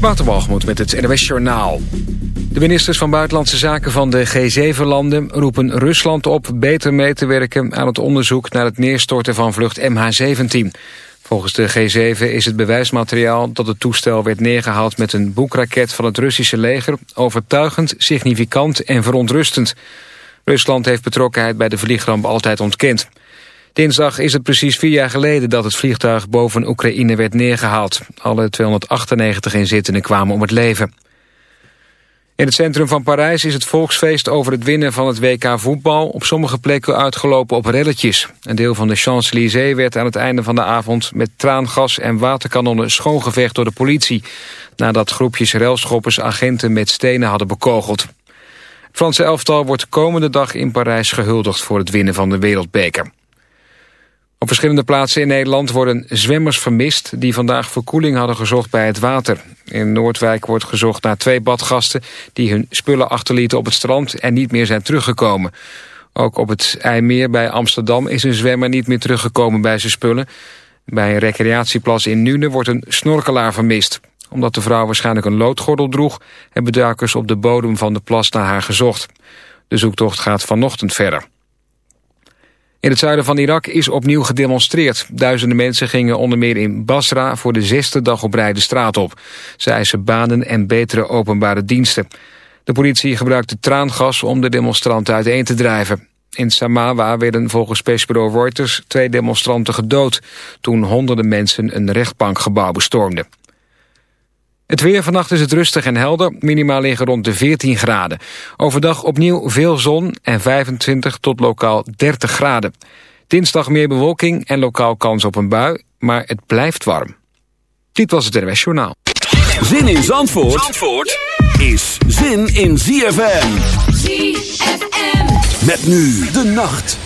Waterbalgemoed met het NWS Journaal. De ministers van Buitenlandse Zaken van de G7-landen roepen Rusland op beter mee te werken aan het onderzoek naar het neerstorten van vlucht MH17. Volgens de G7 is het bewijsmateriaal dat het toestel werd neergehaald met een boekraket van het Russische leger overtuigend, significant en verontrustend. Rusland heeft betrokkenheid bij de vliegramp altijd ontkend. Dinsdag is het precies vier jaar geleden dat het vliegtuig boven Oekraïne werd neergehaald. Alle 298 inzittenden kwamen om het leven. In het centrum van Parijs is het volksfeest over het winnen van het WK voetbal op sommige plekken uitgelopen op relletjes. Een deel van de Champs-Élysées werd aan het einde van de avond met traangas en waterkanonnen schoongevecht door de politie. Nadat groepjes relschoppers agenten met stenen hadden bekogeld. Het Franse elftal wordt komende dag in Parijs gehuldigd voor het winnen van de wereldbeker. Op verschillende plaatsen in Nederland worden zwemmers vermist... die vandaag verkoeling hadden gezocht bij het water. In Noordwijk wordt gezocht naar twee badgasten... die hun spullen achterlieten op het strand en niet meer zijn teruggekomen. Ook op het IJmeer bij Amsterdam is een zwemmer niet meer teruggekomen bij zijn spullen. Bij een recreatieplas in Nune wordt een snorkelaar vermist. Omdat de vrouw waarschijnlijk een loodgordel droeg... hebben duikers op de bodem van de plas naar haar gezocht. De zoektocht gaat vanochtend verder. In het zuiden van Irak is opnieuw gedemonstreerd. Duizenden mensen gingen onder meer in Basra voor de zesde dag op rij de straat op. Ze eisen banen en betere openbare diensten. De politie gebruikte traangas om de demonstranten uiteen te drijven. In Samawa werden volgens persbureau Reuters twee demonstranten gedood... toen honderden mensen een rechtbankgebouw bestormden. Het weer vannacht is het rustig en helder. Minimaal liggen rond de 14 graden. Overdag opnieuw veel zon en 25 tot lokaal 30 graden. Dinsdag meer bewolking en lokaal kans op een bui. Maar het blijft warm. Dit was het RWS Journaal. Zin in Zandvoort, Zandvoort is zin in ZFM. ZFM. Met nu de nacht.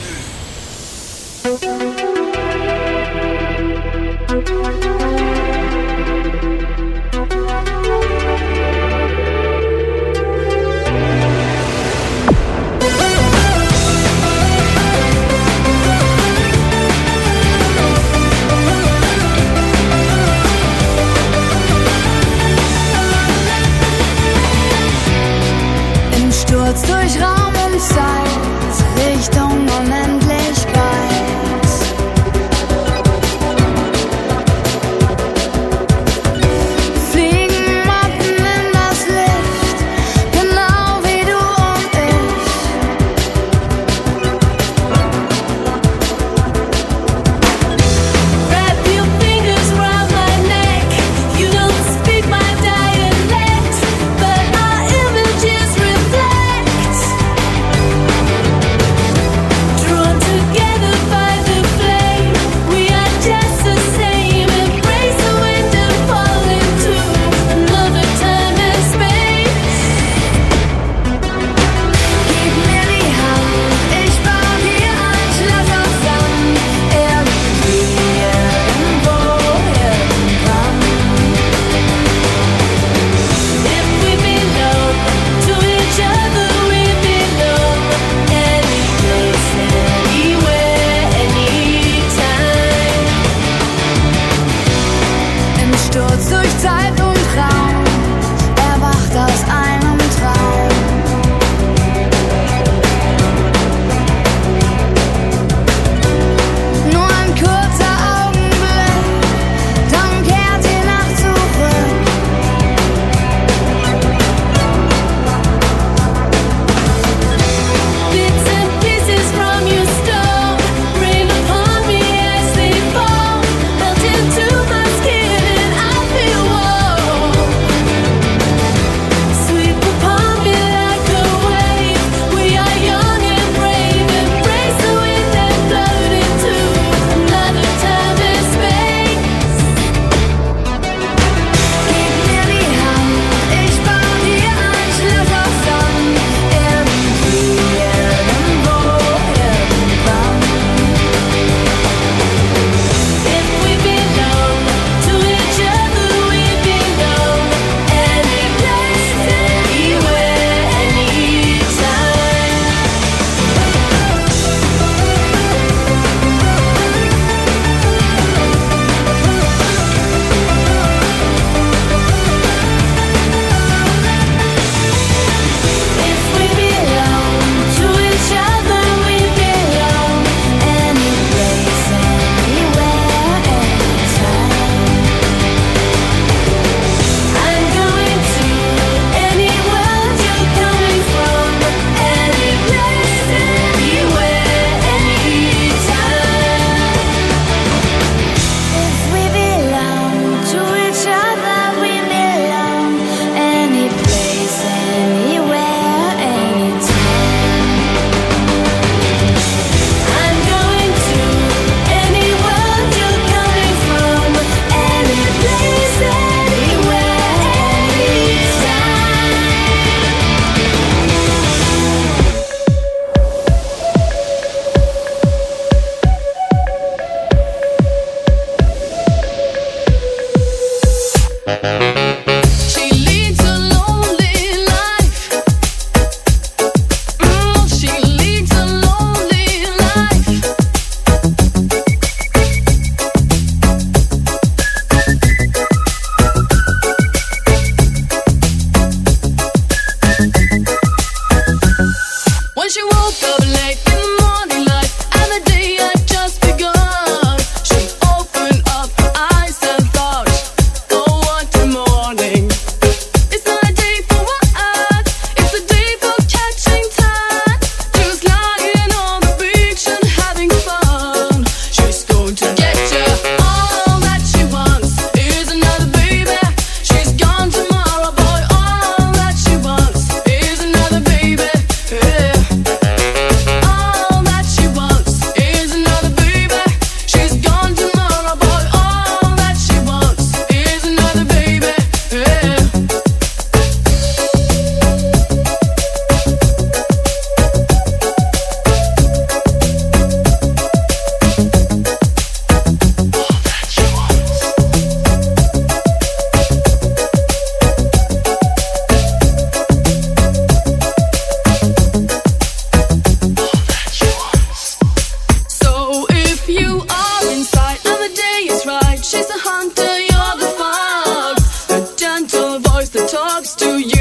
A voice that talks to you.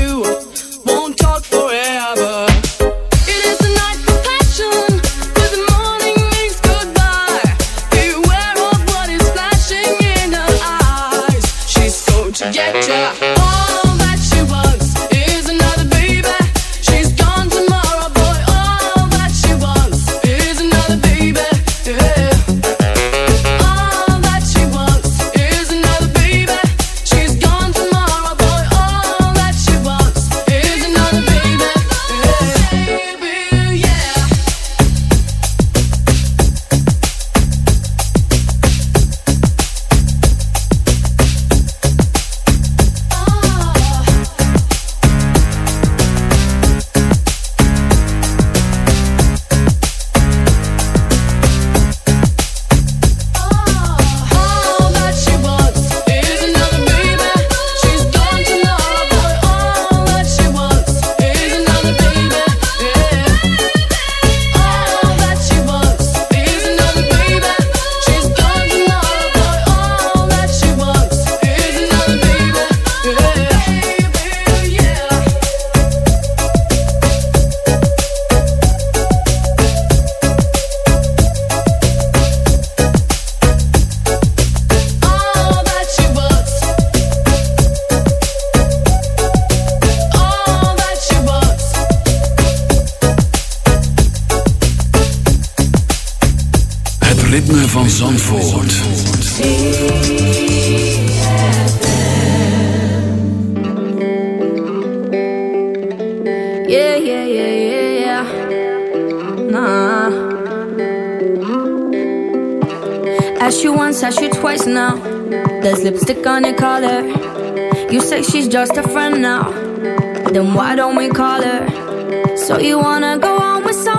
Ask you once, ask you twice now. There's lipstick on her collar. You say she's just a friend now. Then why don't we call her? So you wanna go on with someone?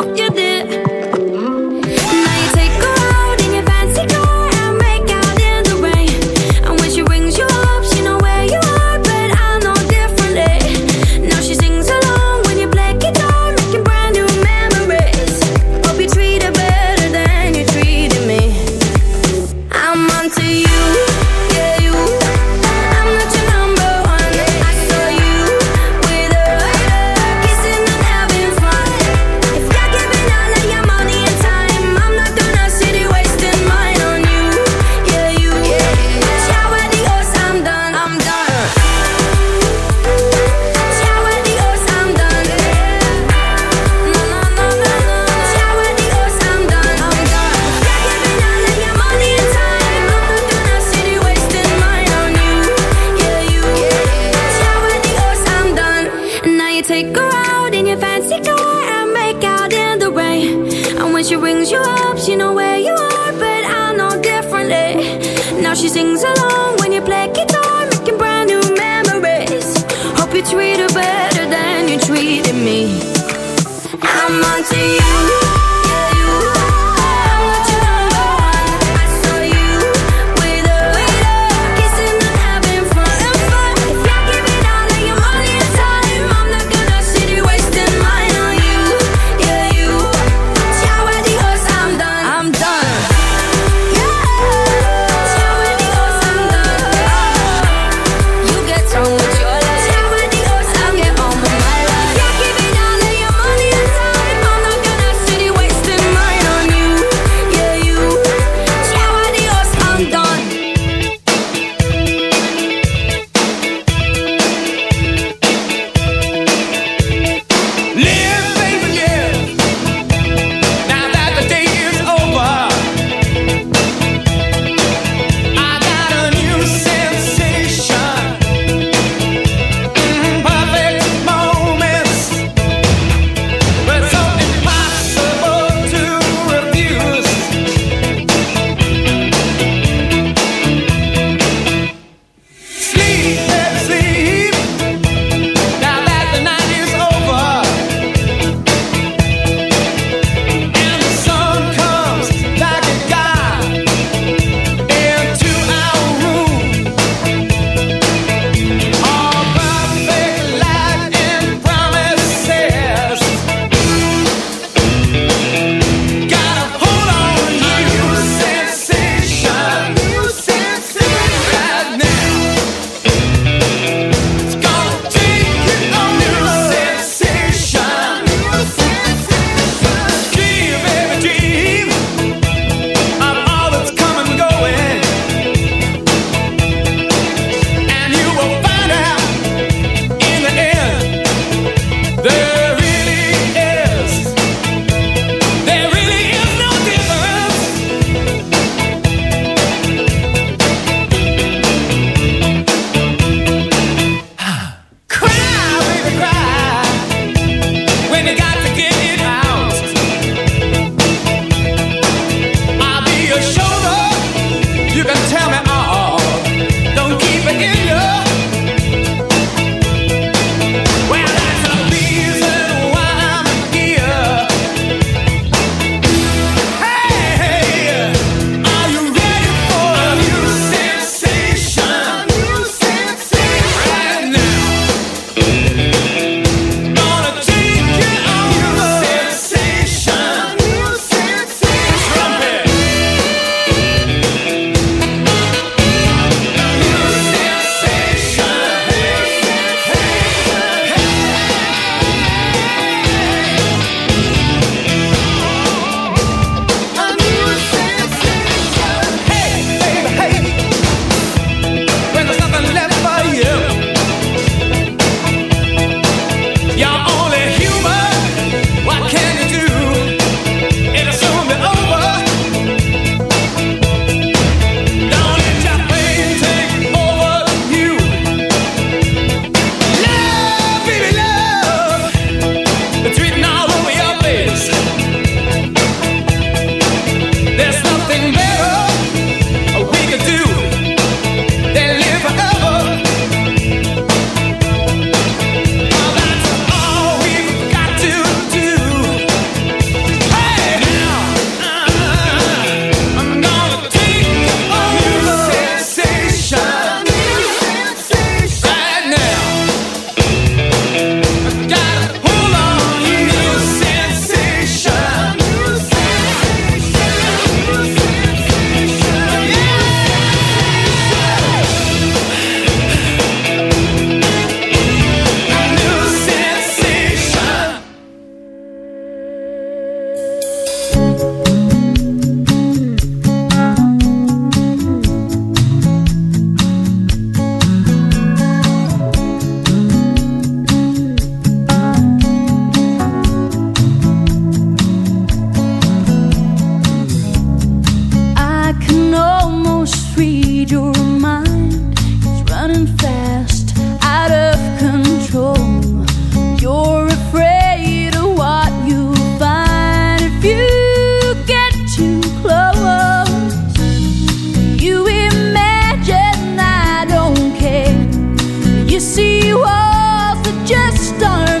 she was just a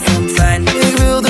gisteravond fijn. Ik wil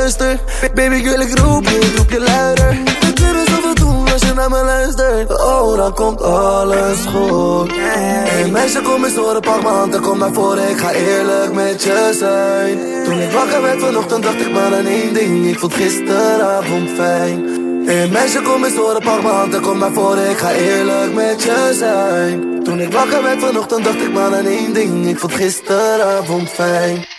duister. Baby girl, ik roep je, ik roep je luider. Zoveel doen als je naar me luistert. Oh, dan komt alles goed. Hey meisje, kom eens horen, pak m'n hand en kom naar voren. Ik ga eerlijk met je zijn. Toen ik wakker werd vanochtend, dacht ik maar aan één ding. Ik vond gisteravond fijn. Hey meisje, kom eens horen, pak m'n hand en kom naar voren. Ik ga eerlijk met je zijn. Toen ik wakker werd vanochtend, dacht ik maar aan één ding. Ik vond gisteravond fijn.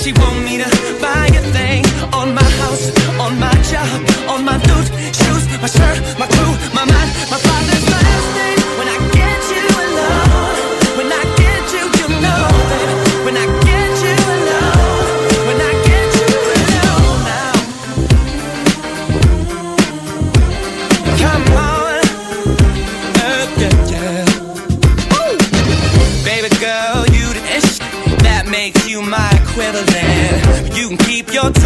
she want me to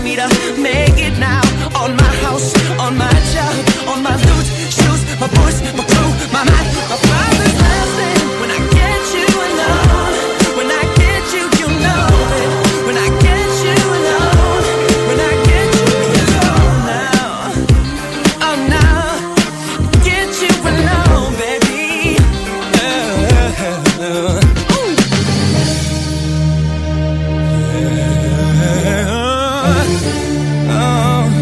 mira. Oh.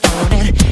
Window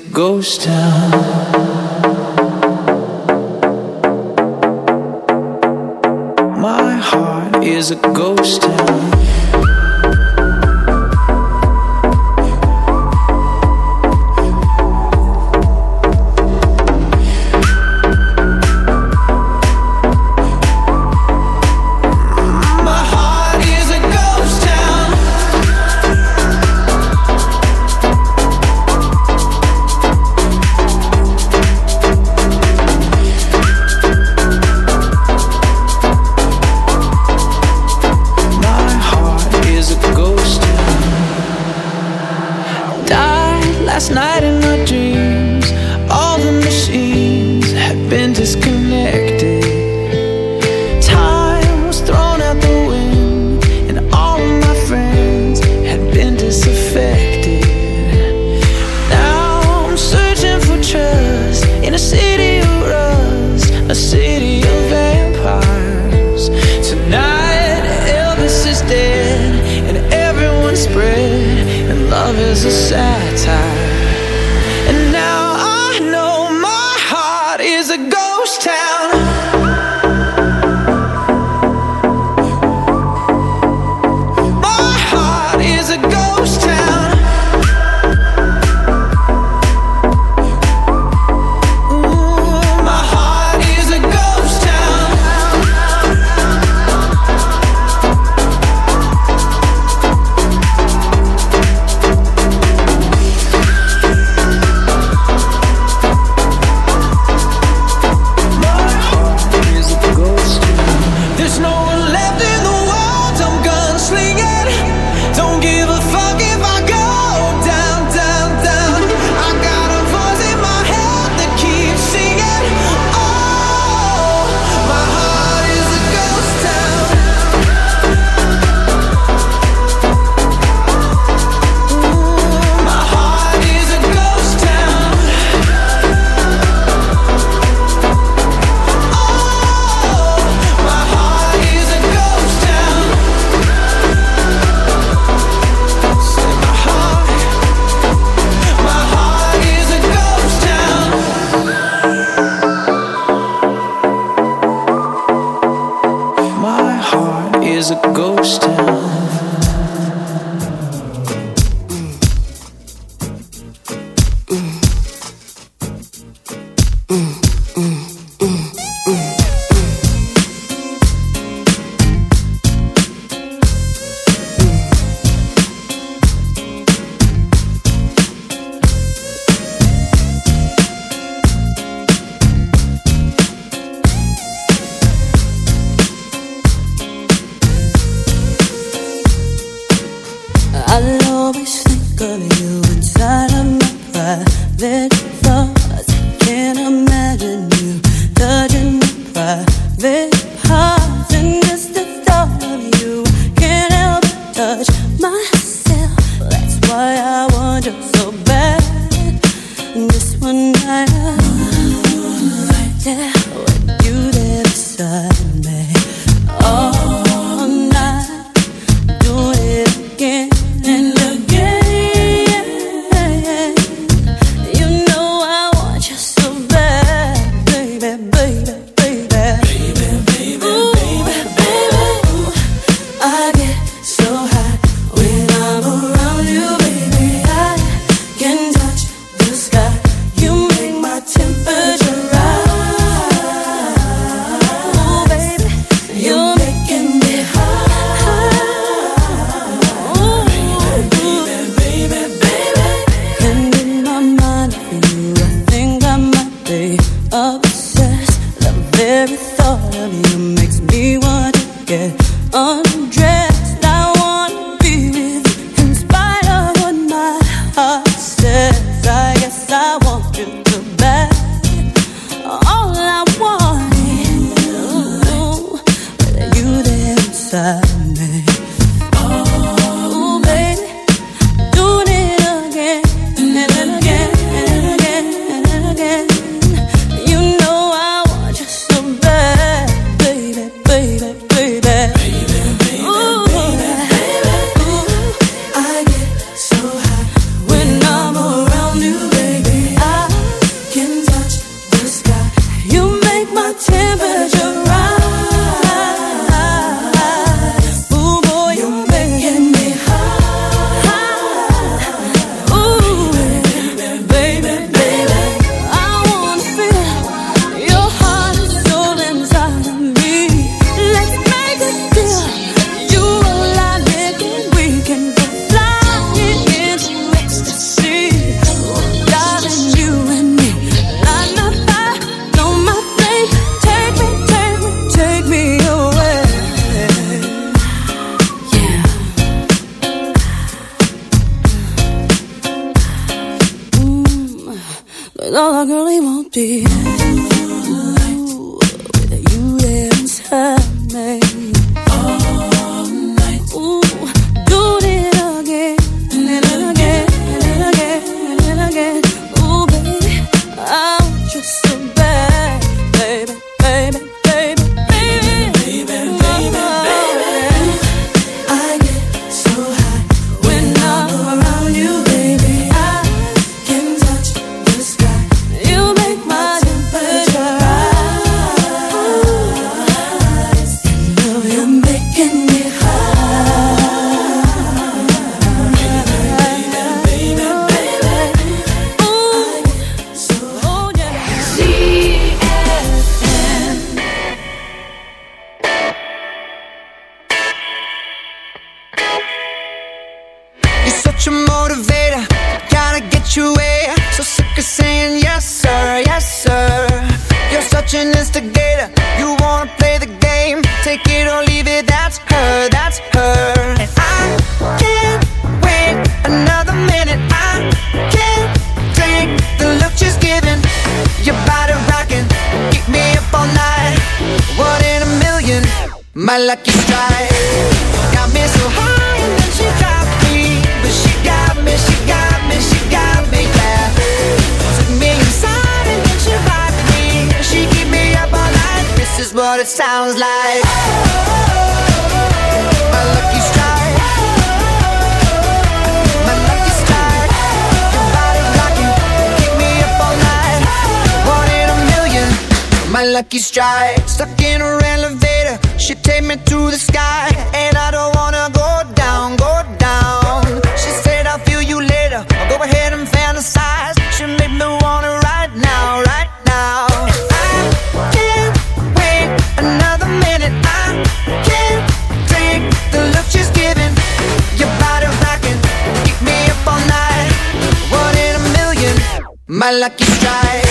ghost town. Lucky strike got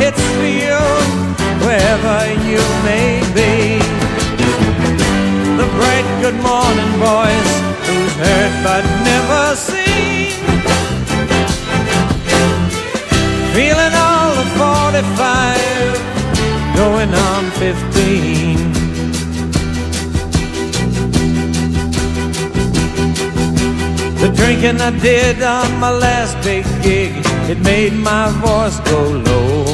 Hits for you, wherever you may be. The bright good morning voice, who's heard but never seen. Feeling all of 45, going on 15. The drinking I did on my last big gig, it made my voice go low.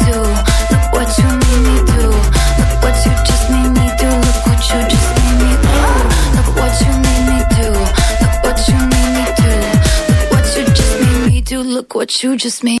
What you just made.